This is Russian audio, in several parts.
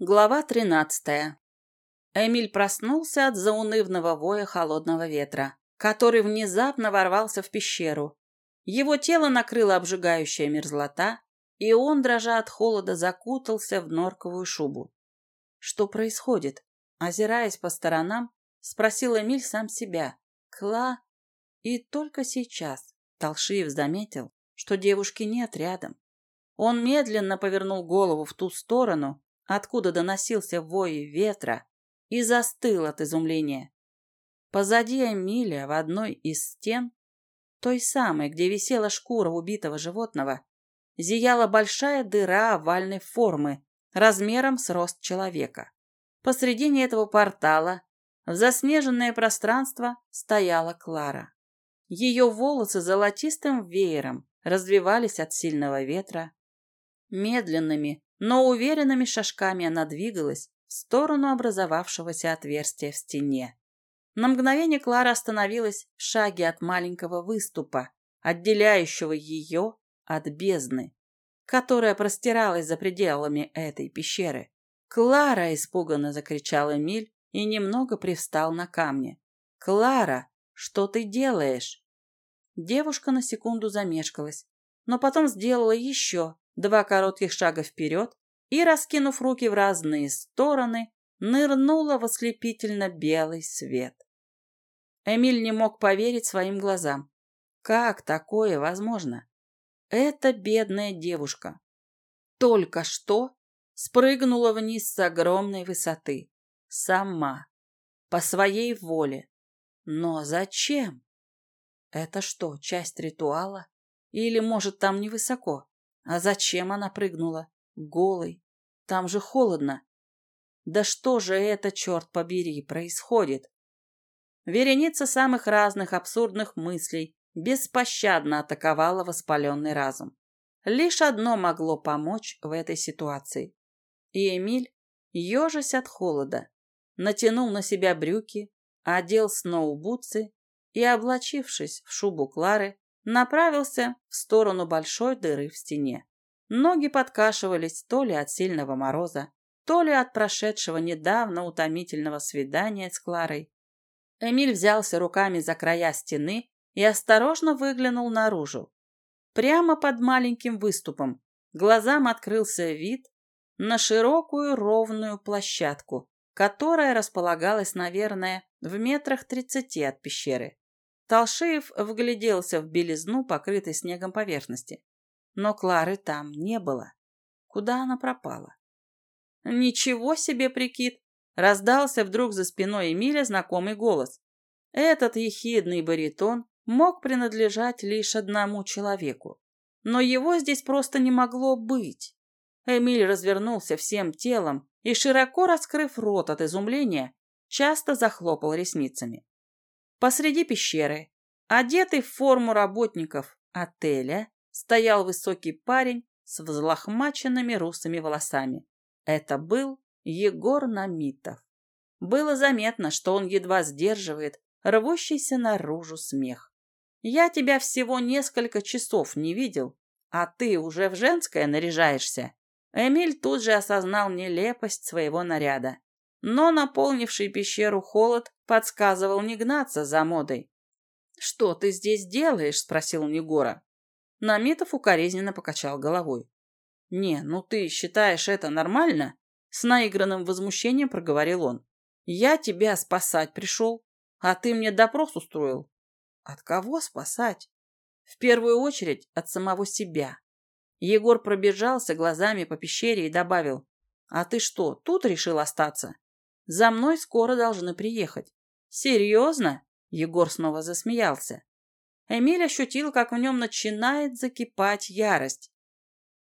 Глава тринадцатая. Эмиль проснулся от заунывного воя холодного ветра, который внезапно ворвался в пещеру. Его тело накрыла обжигающая мерзлота, и он, дрожа от холода, закутался в норковую шубу. Что происходит? Озираясь по сторонам, спросил Эмиль сам себя. Кла... И только сейчас Толшиев заметил, что девушки нет рядом. Он медленно повернул голову в ту сторону, откуда доносился вой ветра, и застыл от изумления. Позади Эмилия в одной из стен, той самой, где висела шкура убитого животного, зияла большая дыра овальной формы, размером с рост человека. Посредине этого портала, в заснеженное пространство, стояла Клара. Ее волосы золотистым веером развивались от сильного ветра. Медленными, но уверенными шажками она двигалась в сторону образовавшегося отверстия в стене. На мгновение Клара остановилась в шаге от маленького выступа, отделяющего ее от бездны, которая простиралась за пределами этой пещеры. «Клара!» — испуганно закричал Эмиль и немного привстал на камне. «Клара, что ты делаешь?» Девушка на секунду замешкалась, но потом сделала еще два коротких шага вперед и, раскинув руки в разные стороны, нырнула в ослепительно белый свет. Эмиль не мог поверить своим глазам. Как такое возможно? Эта бедная девушка только что спрыгнула вниз с огромной высоты. Сама. По своей воле. Но зачем? Это что, часть ритуала? Или, может, там невысоко? А зачем она прыгнула? Голой. Там же холодно. Да что же это, черт побери, происходит? Вереница самых разных абсурдных мыслей беспощадно атаковала воспаленный разум. Лишь одно могло помочь в этой ситуации. И Эмиль, ежась от холода, натянул на себя брюки, одел сноубутсы и, облачившись в шубу Клары, направился в сторону большой дыры в стене. Ноги подкашивались то ли от сильного мороза, то ли от прошедшего недавно утомительного свидания с Кларой. Эмиль взялся руками за края стены и осторожно выглянул наружу. Прямо под маленьким выступом глазам открылся вид на широкую ровную площадку, которая располагалась, наверное, в метрах тридцати от пещеры. Толшеев вгляделся в белизну, покрытой снегом поверхности. Но Клары там не было. Куда она пропала? «Ничего себе прикид!» — раздался вдруг за спиной Эмиля знакомый голос. Этот ехидный баритон мог принадлежать лишь одному человеку. Но его здесь просто не могло быть. Эмиль развернулся всем телом и, широко раскрыв рот от изумления, часто захлопал ресницами. Посреди пещеры, одетый в форму работников отеля, стоял высокий парень с взлохмаченными русыми волосами. Это был Егор Намитов. Было заметно, что он едва сдерживает рвущийся наружу смех. «Я тебя всего несколько часов не видел, а ты уже в женское наряжаешься». Эмиль тут же осознал нелепость своего наряда но наполнивший пещеру холод подсказывал не гнаться за модой. «Что ты здесь делаешь?» – спросил Негора. Намитов укоризненно покачал головой. «Не, ну ты считаешь это нормально?» С наигранным возмущением проговорил он. «Я тебя спасать пришел, а ты мне допрос устроил». «От кого спасать?» «В первую очередь от самого себя». Егор пробежался глазами по пещере и добавил. «А ты что, тут решил остаться?» За мной скоро должны приехать. Серьезно? Егор снова засмеялся. Эмиль ощутил, как в нем начинает закипать ярость.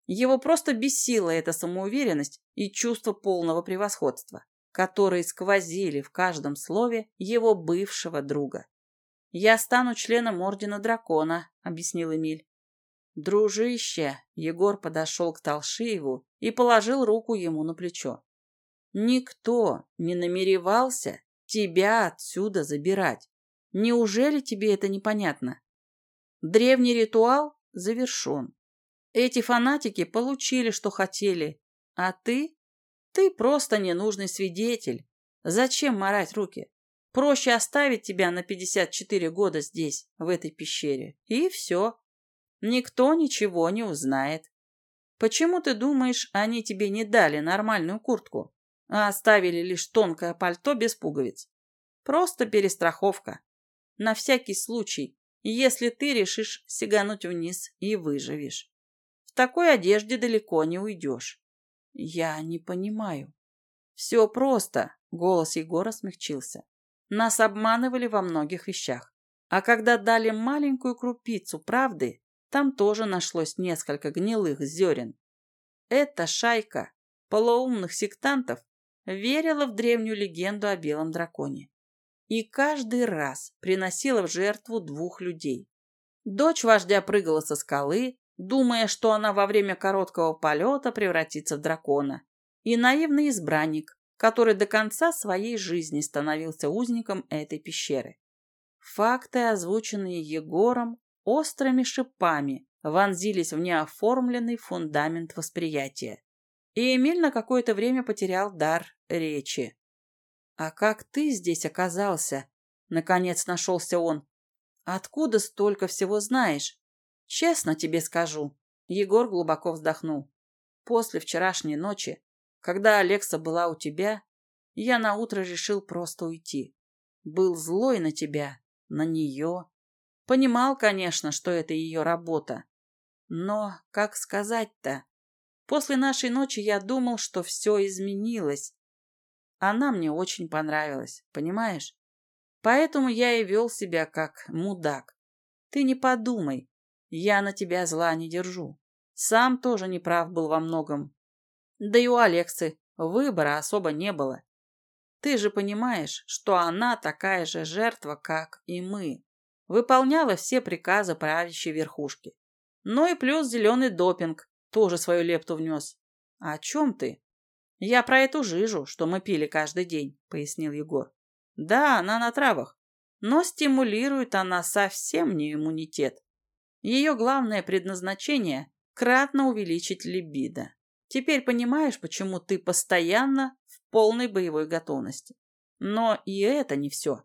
Его просто бесила эта самоуверенность и чувство полного превосходства, которые сквозили в каждом слове его бывшего друга. «Я стану членом Ордена Дракона», — объяснил Эмиль. «Дружище!» — Егор подошел к Толшиеву и положил руку ему на плечо. Никто не намеревался тебя отсюда забирать. Неужели тебе это непонятно? Древний ритуал завершен. Эти фанатики получили, что хотели, а ты? Ты просто ненужный свидетель. Зачем морать руки? Проще оставить тебя на 54 года здесь, в этой пещере. И все. Никто ничего не узнает. Почему ты думаешь, они тебе не дали нормальную куртку, а оставили лишь тонкое пальто без пуговиц? Просто перестраховка. На всякий случай, если ты решишь сигануть вниз и выживешь. В такой одежде далеко не уйдешь. Я не понимаю. Все просто, голос Егора смягчился. Нас обманывали во многих вещах. А когда дали маленькую крупицу правды, там тоже нашлось несколько гнилых зерен. Эта шайка полоумных сектантов верила в древнюю легенду о белом драконе. И каждый раз приносила в жертву двух людей. Дочь вождя прыгала со скалы, думая, что она во время короткого полета превратится в дракона. И наивный избранник, который до конца своей жизни становился узником этой пещеры. Факты, озвученные Егором, острыми шипами вонзились в неоформленный фундамент восприятия. И Эмиль на какое-то время потерял дар речи. «А как ты здесь оказался?» Наконец нашелся он. «Откуда столько всего знаешь?» «Честно тебе скажу». Егор глубоко вздохнул. «После вчерашней ночи когда Алекса была у тебя, я наутро решил просто уйти. Был злой на тебя, на нее. Понимал, конечно, что это ее работа. Но как сказать-то? После нашей ночи я думал, что все изменилось. Она мне очень понравилась, понимаешь? Поэтому я и вел себя как мудак. Ты не подумай, я на тебя зла не держу. Сам тоже неправ был во многом, да и у Алексы выбора особо не было. Ты же понимаешь, что она такая же жертва, как и мы. Выполняла все приказы правящей верхушки. Ну и плюс зеленый допинг тоже свою лепту внес. А о чем ты? Я про эту жижу, что мы пили каждый день, пояснил Егор. Да, она на травах, но стимулирует она совсем не иммунитет. Ее главное предназначение – кратно увеличить либидо. Теперь понимаешь, почему ты постоянно в полной боевой готовности. Но и это не все.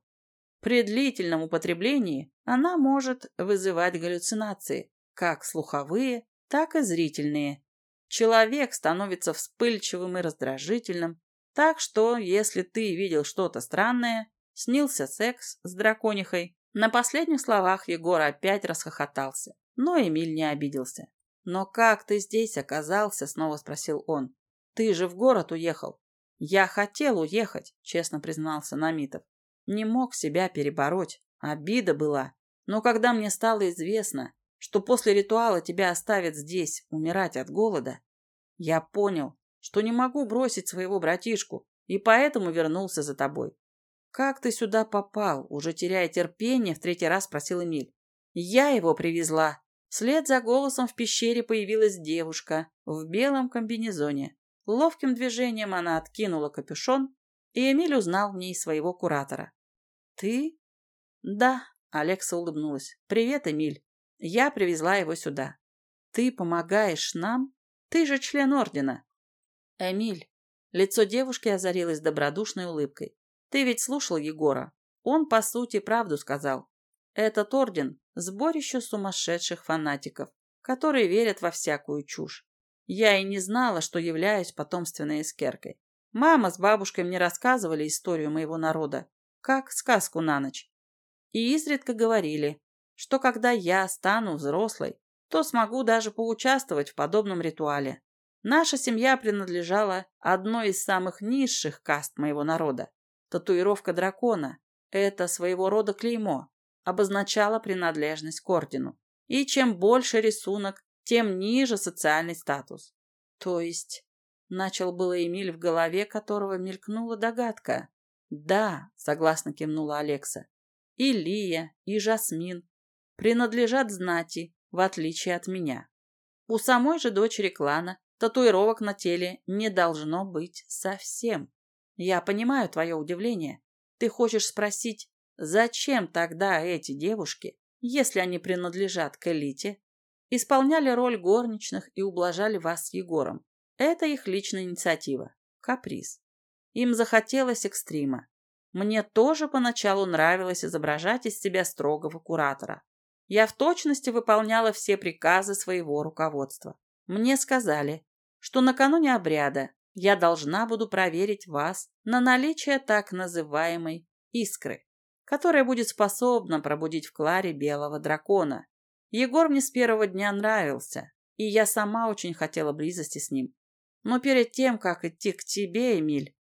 При длительном употреблении она может вызывать галлюцинации, как слуховые, так и зрительные. Человек становится вспыльчивым и раздражительным, так что, если ты видел что-то странное, снился секс с драконихой, на последних словах Егор опять расхохотался, но Эмиль не обиделся. «Но как ты здесь оказался?» — снова спросил он. «Ты же в город уехал». «Я хотел уехать», — честно признался Намитов. «Не мог себя перебороть. Обида была. Но когда мне стало известно, что после ритуала тебя оставят здесь умирать от голода, я понял, что не могу бросить своего братишку, и поэтому вернулся за тобой. «Как ты сюда попал?» – уже теряя терпение, в третий раз спросил Эмиль. «Я его привезла», Вслед за голосом в пещере появилась девушка в белом комбинезоне. Ловким движением она откинула капюшон, и Эмиль узнал в ней своего куратора. «Ты?» «Да», — Алекса улыбнулась. «Привет, Эмиль. Я привезла его сюда. Ты помогаешь нам? Ты же член ордена». «Эмиль». Лицо девушки озарилось добродушной улыбкой. «Ты ведь слушал Егора. Он, по сути, правду сказал. Этот орден – сборище сумасшедших фанатиков, которые верят во всякую чушь. Я и не знала, что являюсь потомственной эскеркой. Мама с бабушкой мне рассказывали историю моего народа, как сказку на ночь. И изредка говорили, что когда я стану взрослой, то смогу даже поучаствовать в подобном ритуале. Наша семья принадлежала одной из самых низших каст моего народа. Татуировка дракона – это своего рода клеймо, обозначала принадлежность к ордену. И чем больше рисунок, тем ниже социальный статус. То есть, начал было Эмиль, в голове которого мелькнула догадка. Да, согласно кивнула Алекса. И Лия, и Жасмин принадлежат знати, в отличие от меня. У самой же дочери клана татуировок на теле не должно быть совсем. Я понимаю твое удивление. Ты хочешь спросить, Зачем тогда эти девушки, если они принадлежат к элите, исполняли роль горничных и ублажали вас с Егором? Это их личная инициатива. каприз. Им захотелось экстрима. Мне тоже поначалу нравилось изображать из себя строгого куратора. Я в точности выполняла все приказы своего руководства. Мне сказали, что накануне обряда я должна буду проверить вас на наличие так называемой искры, которая будет способна пробудить в Кларе белого дракона. Егор мне с первого дня нравился, и я сама очень хотела близости с ним. Но перед тем, как идти к тебе, Эмиль,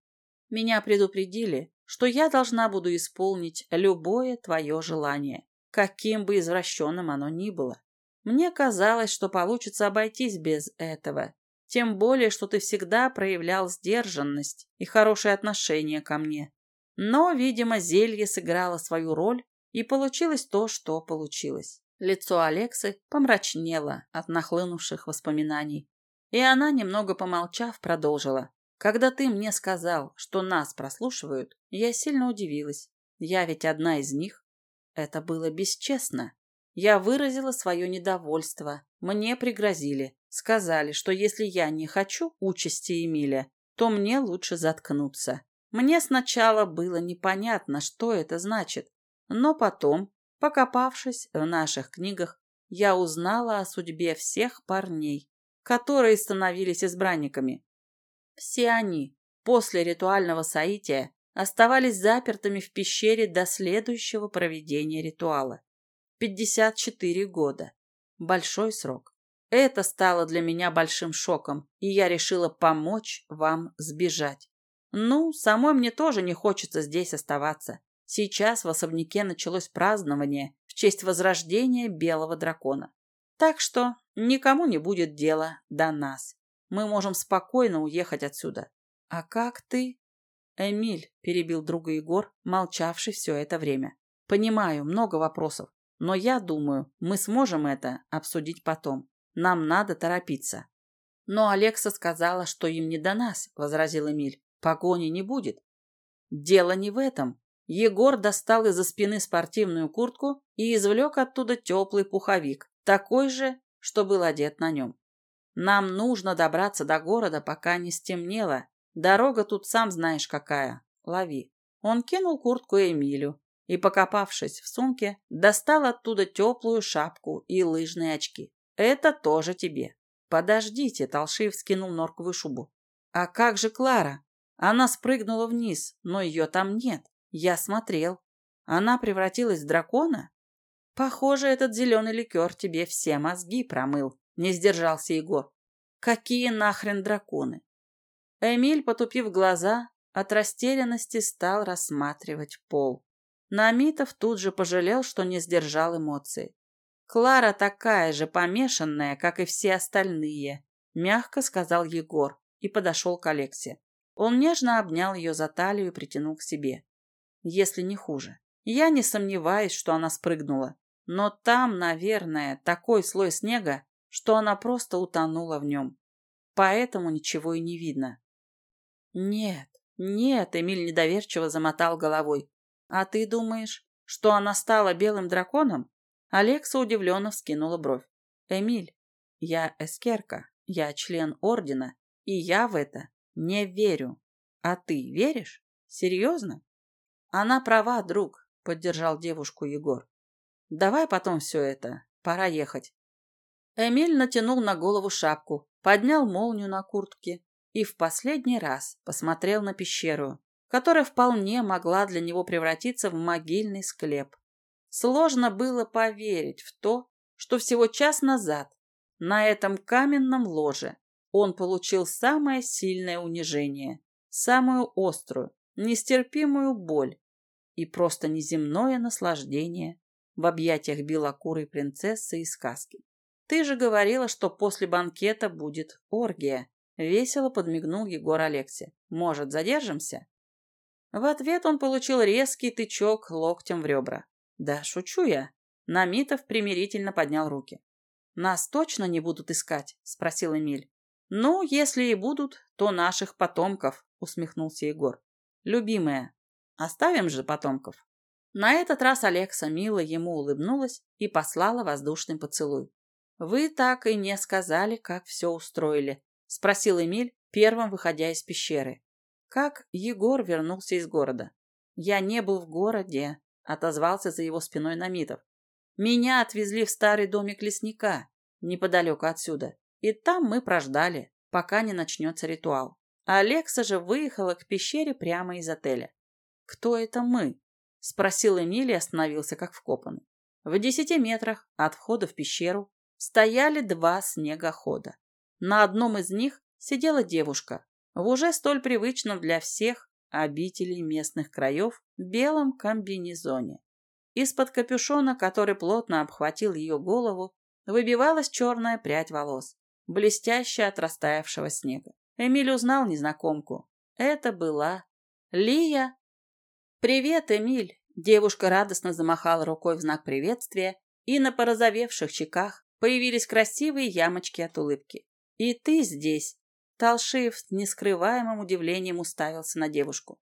меня предупредили, что я должна буду исполнить любое твое желание, каким бы извращенным оно ни было. Мне казалось, что получится обойтись без этого, тем более, что ты всегда проявлял сдержанность и хорошее отношение ко мне. Но, видимо, зелье сыграло свою роль, и получилось то, что получилось. Лицо Алексы помрачнело от нахлынувших воспоминаний. И она, немного помолчав, продолжила. «Когда ты мне сказал, что нас прослушивают, я сильно удивилась. Я ведь одна из них. Это было бесчестно. Я выразила свое недовольство. Мне пригрозили. Сказали, что если я не хочу участи Эмиля, то мне лучше заткнуться. Мне сначала было непонятно, что это значит. Но потом, покопавшись в наших книгах, я узнала о судьбе всех парней, которые становились избранниками. Все они после ритуального соития оставались запертыми в пещере до следующего проведения ритуала. 54 года. Большой срок. Это стало для меня большим шоком, и я решила помочь вам сбежать. Ну, самой мне тоже не хочется здесь оставаться. Сейчас в особняке началось празднование в честь возрождения белого дракона. Так что никому не будет дела до нас. Мы можем спокойно уехать отсюда. А как ты? Эмиль, перебил друга Егор, молчавший все это время. Понимаю, много вопросов. Но я думаю, мы сможем это обсудить потом. Нам надо торопиться. Но Алекса сказала, что им не до нас, возразил Эмиль. Погони не будет. Дело не в этом. Егор достал из-за спины спортивную куртку и извлек оттуда теплый пуховик, такой же, что был одет на нем. Нам нужно добраться до города, пока не стемнело. Дорога тут сам знаешь какая. Лови. Он кинул куртку Эмилю, и, покопавшись в сумке, достал оттуда теплую шапку и лыжные очки. «Это тоже тебе». «Подождите», — Толшиев скинул норковую шубу. «А как же Клара?» Она спрыгнула вниз, но ее там нет. Я смотрел. Она превратилась в дракона? Похоже, этот зеленый ликер тебе все мозги промыл, не сдержался Егор. Какие нахрен драконы? Эмиль, потупив глаза, от растерянности стал рассматривать пол. Намитов тут же пожалел, что не сдержал эмоций. «Клара такая же помешанная, как и все остальные», — мягко сказал Егор и подошел к Алексе. Он нежно обнял ее за талию и притянул к себе. Если не хуже. Я не сомневаюсь, что она спрыгнула. Но там, наверное, такой слой снега, что она просто утонула в нем. Поэтому ничего и не видно. Нет, нет, Эмиль недоверчиво замотал головой. «А ты думаешь, что она стала белым драконом?» Алекса удивленно вскинула бровь. «Эмиль, я эскерка, я член ордена, и я в это не верю. А ты веришь? Серьезно?» «Она права, друг», — поддержал девушку Егор. «Давай потом все это. Пора ехать». Эмиль натянул на голову шапку, поднял молнию на куртке и в последний раз посмотрел на пещеру, которая вполне могла для него превратиться в могильный склеп. Сложно было поверить в то, что всего час назад на этом каменном ложе он получил самое сильное унижение, самую острую, нестерпимую боль и просто неземное наслаждение в объятиях белокурой принцессы из сказки. Ты же говорила, что после банкета будет оргия. Весело подмигнул Егор Алексе. Может, задержимся? В ответ он получил резкий тычок локтем в ребра. «Да, шучу я». Намитов примирительно поднял руки. «Нас точно не будут искать?» – спросил Эмиль. «Ну, если и будут, то наших потомков», – усмехнулся Егор. «Любимая, оставим же потомков». На этот раз Алекса мило ему улыбнулась и послала воздушный поцелуй. «Вы так и не сказали, как все устроили», – спросил Эмиль, первым выходя из пещеры. как Егор вернулся из города. «Я не был в городе», — отозвался за его спиной Намитов. «Меня отвезли в старый домик лесника, неподалеку отсюда, и там мы прождали, пока не начнется ритуал. Алекса же выехала к пещере прямо из отеля. «Кто это мы?» — спросил Эмилий и остановился как вкопанный. В десяти метрах от входа в пещеру стояли два снегохода. На одном из них сидела девушка в уже столь привычном для всех обителей местных краев белом комбинезоне. Из-под капюшона, который плотно обхватил ее голову, выбивалась черная прядь волос, блестящая от растаявшего снега. Эмиль узнал незнакомку. Это была Лия. «Привет, Эмиль!» Девушка радостно замахала рукой в знак приветствия, и на порозовевших щеках появились красивые ямочки от улыбки. «И ты здесь!» Талшиев с нескрываемым удивлением уставился на девушку.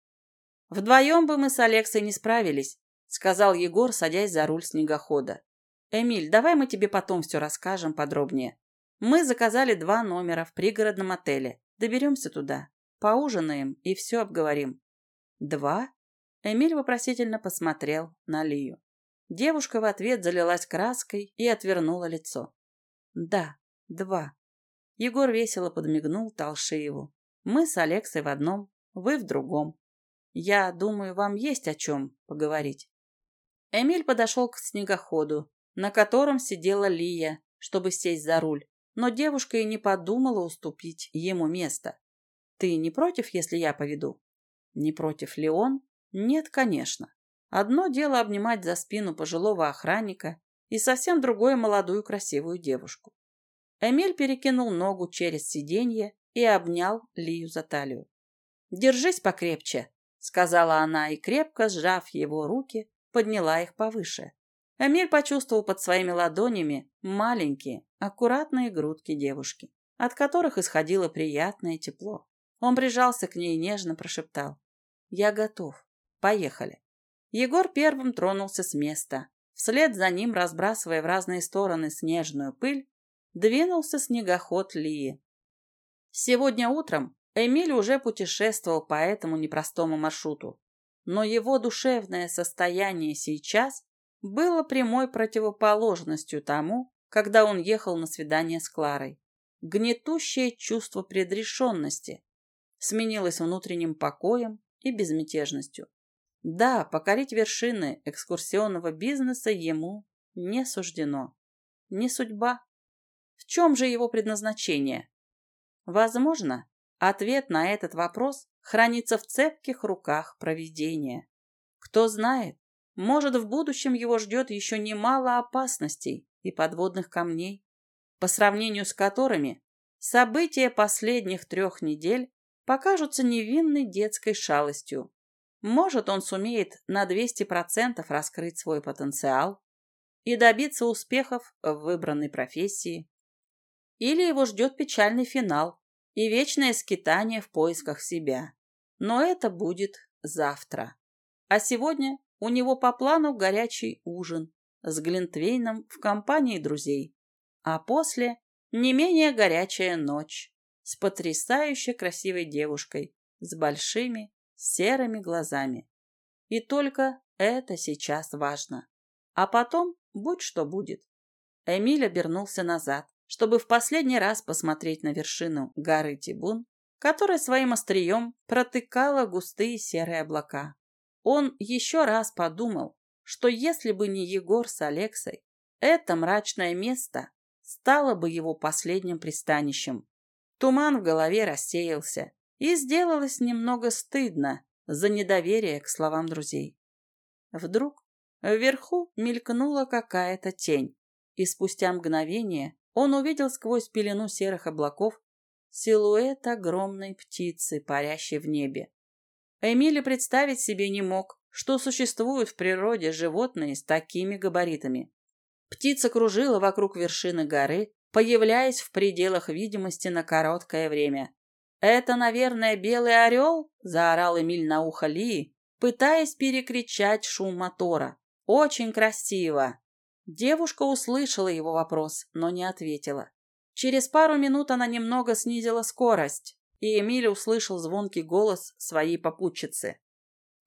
«Вдвоем бы мы с Алексой не справились», — сказал Егор, садясь за руль снегохода. «Эмиль, давай мы тебе потом все расскажем подробнее. Мы заказали два номера в пригородном отеле. Доберемся туда, поужинаем и все обговорим». «Два?» Эмиль вопросительно посмотрел на Лию. Девушка в ответ залилась краской и отвернула лицо. «Да, два». Егор весело подмигнул Талшиеву. «Мы с Алексой в одном, вы в другом. Я думаю, вам есть о чем поговорить». Эмиль подошел к снегоходу, на котором сидела Лия, чтобы сесть за руль, но девушка и не подумала уступить ему место. «Ты не против, если я поведу?» «Не против ли он?» Нет, конечно. Одно дело обнимать за спину пожилого охранника и совсем другое молодую красивую девушку. Эмиль перекинул ногу через сиденье и обнял Лию за талию. «Держись покрепче», — сказала она и, крепко сжав его руки, подняла их повыше. Эмиль почувствовал под своими ладонями маленькие, аккуратные грудки девушки, от которых исходило приятное тепло. Он прижался к ней и нежно прошептал. «Я готов. Поехали. Егор первым тронулся с места. Вслед за ним, разбрасывая в разные стороны снежную пыль, двинулся снегоход Лии. Сегодня утром Эмиль уже путешествовал по этому непростому маршруту, но его душевное состояние сейчас было прямой противоположностью тому, когда он ехал на свидание с Кларой. Гнетущее чувство предрешенности сменилось внутренним покоем и безмятежностью. Да, покорить вершины экскурсионного бизнеса ему не суждено. Не судьба. В чем же его предназначение? Возможно, ответ на этот вопрос хранится в цепких руках провидения. Кто знает, может, в будущем его ждет еще немало опасностей и подводных камней, по сравнению с которыми события последних трех недель покажутся невинной детской шалостью. Может, он сумеет на 200% раскрыть свой потенциал и добиться успехов в выбранной профессии. Или его ждет печальный финал и вечное скитание в поисках себя. Но это будет завтра. А сегодня у него по плану горячий ужин с Глинтвейном в компании друзей. А после не менее горячая ночь с потрясающе красивой девушкой с большими серыми глазами. И только это сейчас важно. А потом будь что будет. Эмиль обернулся назад, чтобы в последний раз посмотреть на вершину горы Тибун, которая своим острием протыкала густые серые облака. Он еще раз подумал, что если бы не Егор с Алексой, это мрачное место стало бы его последним пристанищем. Туман в голове рассеялся, и сделалось немного стыдно за недоверие к словам друзей. Вдруг вверху мелькнула какая-то тень, и спустя мгновение он увидел сквозь пелену серых облаков силуэт огромной птицы, парящей в небе. Эмили представить себе не мог, что существуют в природе животные с такими габаритами. Птица кружила вокруг вершины горы, появляясь в пределах видимости на короткое время. «Это, наверное, белый орел?» – заорал Эмиль на ухо Ли, пытаясь перекричать шум мотора. «Очень красиво!» Девушка услышала его вопрос, но не ответила. Через пару минут она немного снизила скорость. и Эмиль услышал звонкий голос своей попутчицы.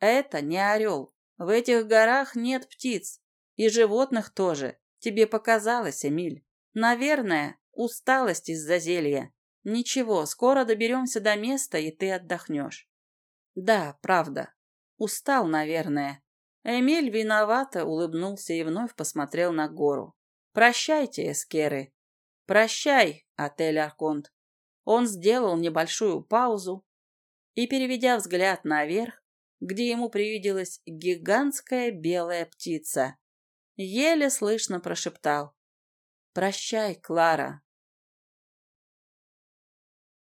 «Это не орел. В этих горах нет птиц. И животных тоже. Тебе показалось, Эмиль. Наверное, усталость из-за зелья. Ничего, скоро доберемся до места, и ты отдохнешь». «Да, правда. Устал, наверное». Эмиль виновато улыбнулся и вновь посмотрел на гору. «Прощайте, эскеры». «Прощай, отель Арконт». Он сделал небольшую паузу и, переведя взгляд наверх, где ему привиделась гигантская белая птица, еле слышно прошептал «Прощай, Клара».